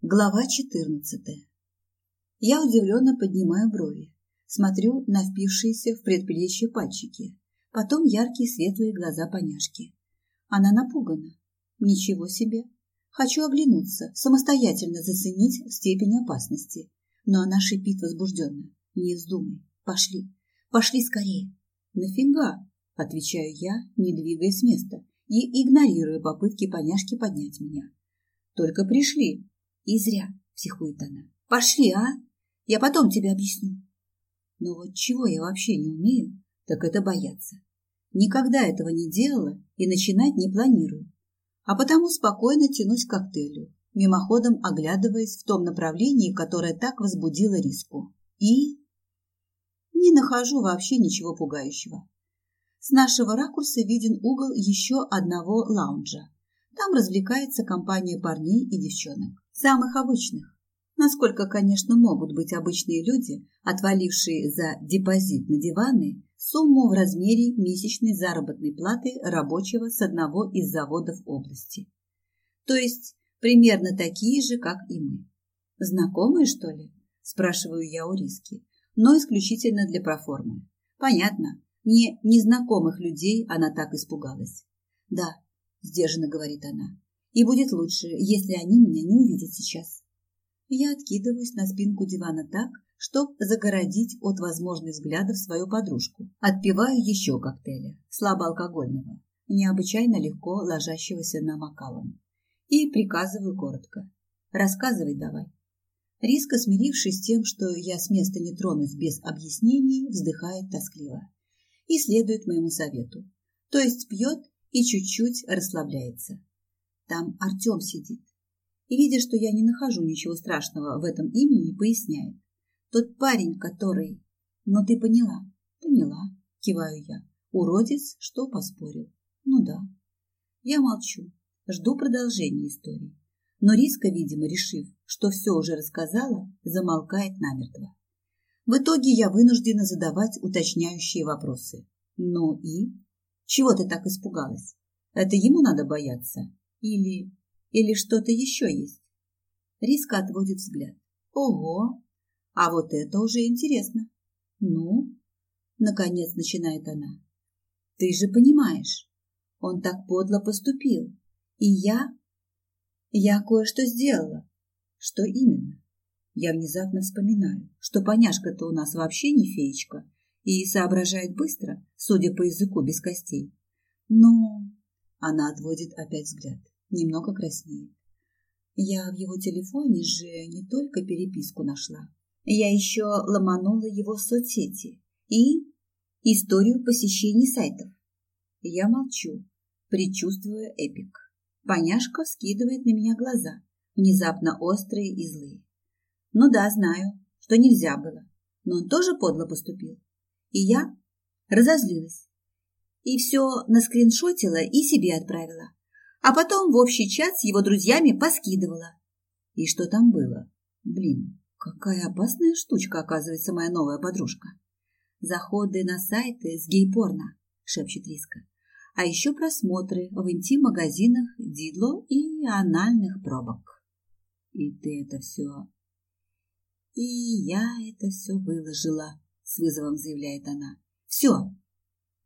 Глава 14. Я удивленно поднимаю брови, смотрю на впившиеся в предплечье пальчики, потом яркие светлые глаза поняшки. Она напугана. Ничего себе. Хочу оглянуться, самостоятельно заценить степень опасности. Но она шипит возбужденно. Не вздумай. Пошли. Пошли скорее. Нафига? Отвечаю я, не двигаясь с места и игнорируя попытки поняшки поднять меня. Только пришли, и зря, психует она. Пошли, а? Я потом тебе объясню. Но вот чего я вообще не умею, так это бояться. Никогда этого не делала и начинать не планирую. А потому спокойно тянусь к коктейлю, мимоходом оглядываясь в том направлении, которое так возбудило риску. И не нахожу вообще ничего пугающего. С нашего ракурса виден угол еще одного лаунжа. Там развлекается компания парней и девчонок самых обычных. Насколько, конечно, могут быть обычные люди, отвалившие за депозит на диваны сумму в размере месячной заработной платы рабочего с одного из заводов области. То есть примерно такие же, как и мы. Знакомые, что ли? Спрашиваю я у Риски, но исключительно для проформы. Понятно, не незнакомых людей она так испугалась. Да, сдержанно говорит она, и будет лучше, если они меня не увидят сейчас. Я откидываюсь на спинку дивана так, чтобы загородить от возможных взглядов свою подружку. Отпиваю еще коктейля, слабоалкогольного, необычайно легко ложащегося на макалом. И приказываю коротко. Рассказывай давай. Риска, смирившись тем, что я с места не тронусь без объяснений, вздыхает тоскливо. И следует моему совету. То есть пьет и чуть-чуть расслабляется. Там Артем сидит. И, видя, что я не нахожу ничего страшного в этом имени, поясняет. Тот парень, который... Ну, ты поняла. Поняла, киваю я. Уродец, что поспорил. Ну да. Я молчу, жду продолжения истории. Но Риска, видимо, решив, что все уже рассказала, замолкает намертво. В итоге я вынуждена задавать уточняющие вопросы. Ну и? Чего ты так испугалась? Это ему надо бояться? Или... или что-то еще есть? Риска отводит взгляд. Ого! А вот это уже интересно. Ну? Наконец начинает она. Ты же понимаешь, он так подло поступил. И я... Я кое-что сделала. Что именно? Я внезапно вспоминаю, что поняшка-то у нас вообще не феечка и соображает быстро, судя по языку без костей. Ну, она отводит опять взгляд, немного краснеет. Я в его телефоне же не только переписку нашла. Я еще ломанула его соцсети и историю посещений сайтов. Я молчу, предчувствуя эпик. Поняшка вскидывает на меня глаза, внезапно острые и злые. Ну да, знаю, что нельзя было, но он тоже подло поступил. И я разозлилась и все наскриншотила и себе отправила. А потом в общий чат с его друзьями поскидывала. И что там было? Блин, какая опасная штучка, оказывается, моя новая подружка. Заходы на сайты с гей-порно, шепчет Риска. А еще просмотры в интим-магазинах дидло и анальных пробок. И ты это все... И я это все выложила, с вызовом заявляет она. Все,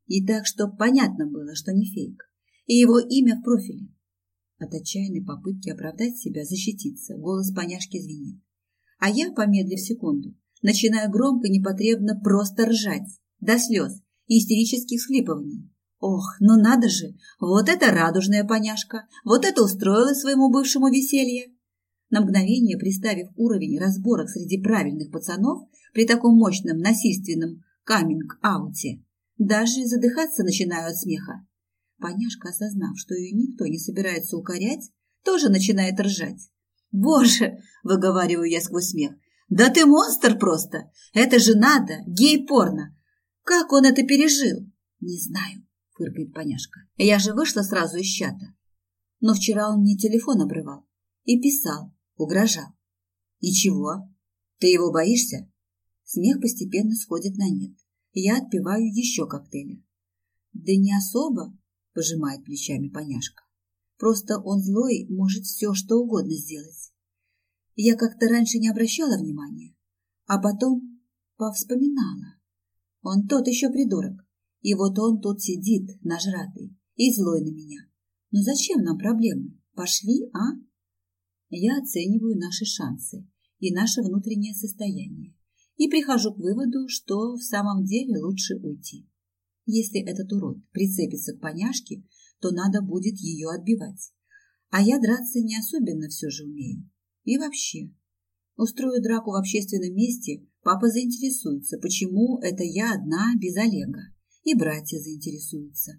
и так, чтоб понятно было, что не фейк. И его имя в профиле. От отчаянной попытки оправдать себя, защититься, голос поняшки звенит. А я, помедлив секунду, начинаю громко, непотребно просто ржать, до слез и истерических схлипываний. Ох, ну надо же, вот это радужная поняшка, вот это устроила своему бывшему веселье. На мгновение, приставив уровень разборок среди правильных пацанов при таком мощном насильственном каминг-ауте, даже задыхаться начинаю от смеха. Поняшка, осознав, что ее никто не собирается укорять, тоже начинает ржать. «Боже!» – выговариваю я сквозь смех. «Да ты монстр просто! Это же надо! Гей-порно! Как он это пережил?» «Не знаю», – фыркает поняшка. «Я же вышла сразу из чата. Но вчера он мне телефон обрывал и писал, угрожал. И чего? Ты его боишься?» Смех постепенно сходит на нет я отпиваю еще коктейля. Да не особо, пожимает плечами поняшка. Просто он злой может все, что угодно сделать. Я как-то раньше не обращала внимания, а потом повспоминала. Он тот еще придурок, и вот он тут сидит, нажратый, и злой на меня. Но зачем нам проблемы? Пошли, а? Я оцениваю наши шансы и наше внутреннее состояние и прихожу к выводу, что в самом деле лучше уйти. Если этот урод прицепится к поняшке, то надо будет ее отбивать. А я драться не особенно все же умею. И вообще, устрою драку в общественном месте, папа заинтересуется, почему это я одна без Олега. И братья заинтересуются.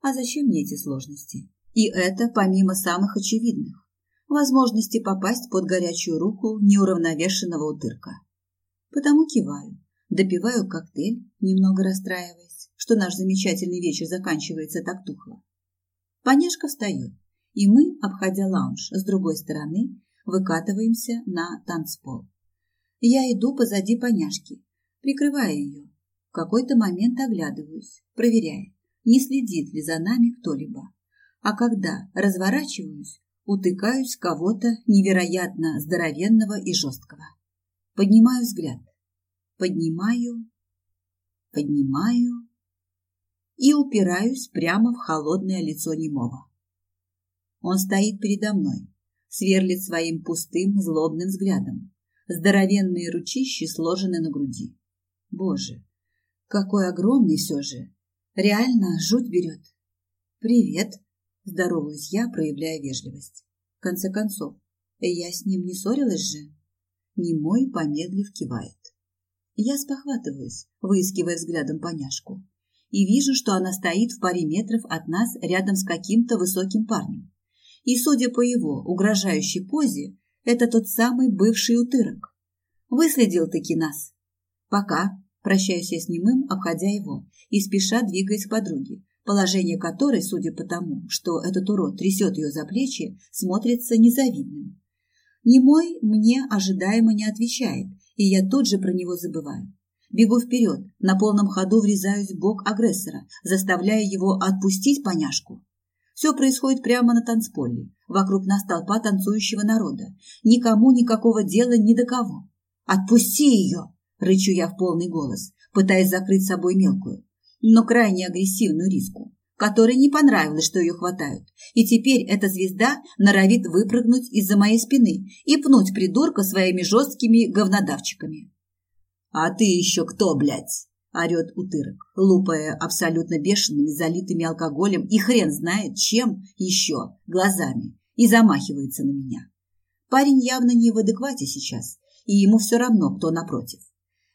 А зачем мне эти сложности? И это помимо самых очевидных. Возможности попасть под горячую руку неуравновешенного утырка. Потому киваю, допиваю коктейль, немного расстраиваясь, что наш замечательный вечер заканчивается так тухло. Поняшка встает, и мы, обходя лаунж с другой стороны, выкатываемся на танцпол. Я иду позади поняшки, прикрывая ее. В какой-то момент оглядываюсь, проверяя, не следит ли за нами кто-либо. А когда разворачиваюсь, утыкаюсь кого-то невероятно здоровенного и жесткого. Поднимаю взгляд. Поднимаю, поднимаю и упираюсь прямо в холодное лицо немого. Он стоит передо мной, сверлит своим пустым, злобным взглядом. Здоровенные ручищи сложены на груди. Боже, какой огромный все же! Реально жуть берет. «Привет!» – здороваюсь я, проявляя вежливость. В конце концов, я с ним не ссорилась же. Немой, помедлив, кивает. Я спохватываюсь, выискивая взглядом поняшку, и вижу, что она стоит в паре метров от нас рядом с каким-то высоким парнем. И, судя по его угрожающей позе, это тот самый бывший утырок. Выследил-таки нас. Пока, прощаюсь я с немым, обходя его, и спеша двигаясь к подруге, положение которой, судя по тому, что этот урод трясет ее за плечи, смотрится незавидным. Немой мне ожидаемо не отвечает, и я тут же про него забываю. Бегу вперед, на полном ходу врезаюсь в бок агрессора, заставляя его отпустить поняшку. Все происходит прямо на танцполе. Вокруг нас толпа танцующего народа. Никому никакого дела ни до кого. «Отпусти ее!» – рычу я в полный голос, пытаясь закрыть собой мелкую, но крайне агрессивную риску, которой не понравилось, что ее хватают. И теперь эта звезда норовит выпрыгнуть из-за моей спины и пнуть придурка своими жесткими говнодавчиками. «А ты еще кто, блядь?» – орет утырок, лупая абсолютно бешеными, залитыми алкоголем и хрен знает чем еще, глазами, и замахивается на меня. Парень явно не в адеквате сейчас, и ему все равно, кто напротив.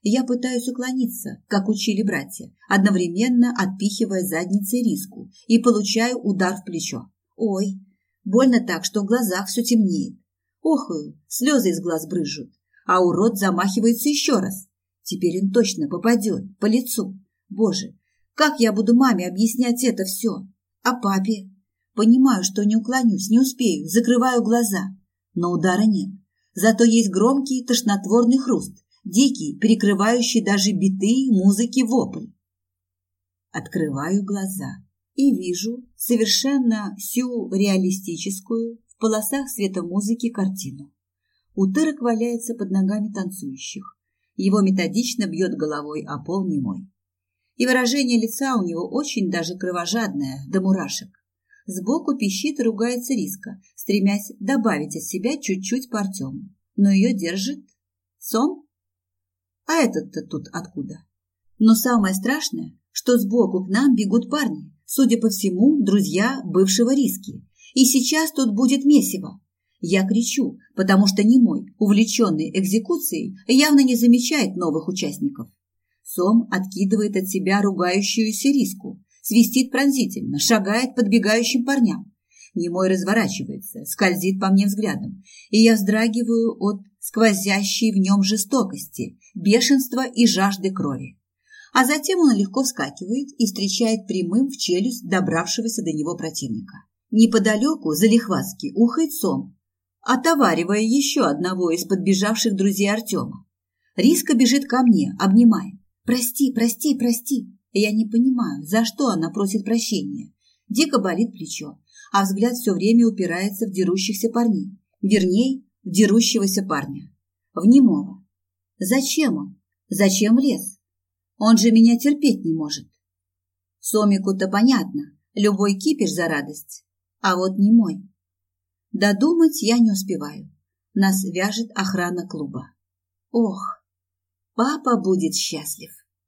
Я пытаюсь уклониться, как учили братья, одновременно отпихивая задницей риску и получаю удар в плечо. Ой, больно так, что в глазах все темнеет. Охую, слезы из глаз брызжут, а урод замахивается еще раз. Теперь он точно попадет по лицу. Боже, как я буду маме объяснять это все? А папе? Понимаю, что не уклонюсь, не успею, закрываю глаза. Но удара нет. Зато есть громкий тошнотворный хруст, дикий, перекрывающий даже биты музыки вопль. Открываю глаза и вижу совершенно сюрреалистическую в полосах света музыки картину. Утырок валяется под ногами танцующих. Его методично бьет головой о пол немой. И выражение лица у него очень даже кровожадное, до мурашек. Сбоку пищит и ругается Риска, стремясь добавить от себя чуть-чуть по Артему. Но ее держит сон а этот-то тут откуда? Но самое страшное, что сбоку к нам бегут парни, судя по всему, друзья бывшего риски. И сейчас тут будет месиво. Я кричу, потому что не мой, увлеченный экзекуцией, явно не замечает новых участников. Сом откидывает от себя ругающуюся риску, свистит пронзительно, шагает подбегающим парням. Немой разворачивается, скользит по мне взглядом, и я вздрагиваю от сквозящей в нем жестокости, бешенства и жажды крови. А затем он легко вскакивает и встречает прямым в челюсть добравшегося до него противника. Неподалеку, залихватски, ухает сом, отоваривая еще одного из подбежавших друзей Артема. Риска бежит ко мне, обнимая. «Прости, прости, прости!» Я не понимаю, за что она просит прощения. Дико болит плечо, а взгляд все время упирается в дерущихся парней. Вернее, в дерущегося парня, в немого. Зачем он? Зачем лез? Он же меня терпеть не может. Сомику-то понятно, любой кипиш за радость, а вот не мой. Додумать я не успеваю. Нас вяжет охрана клуба. Ох, папа будет счастлив.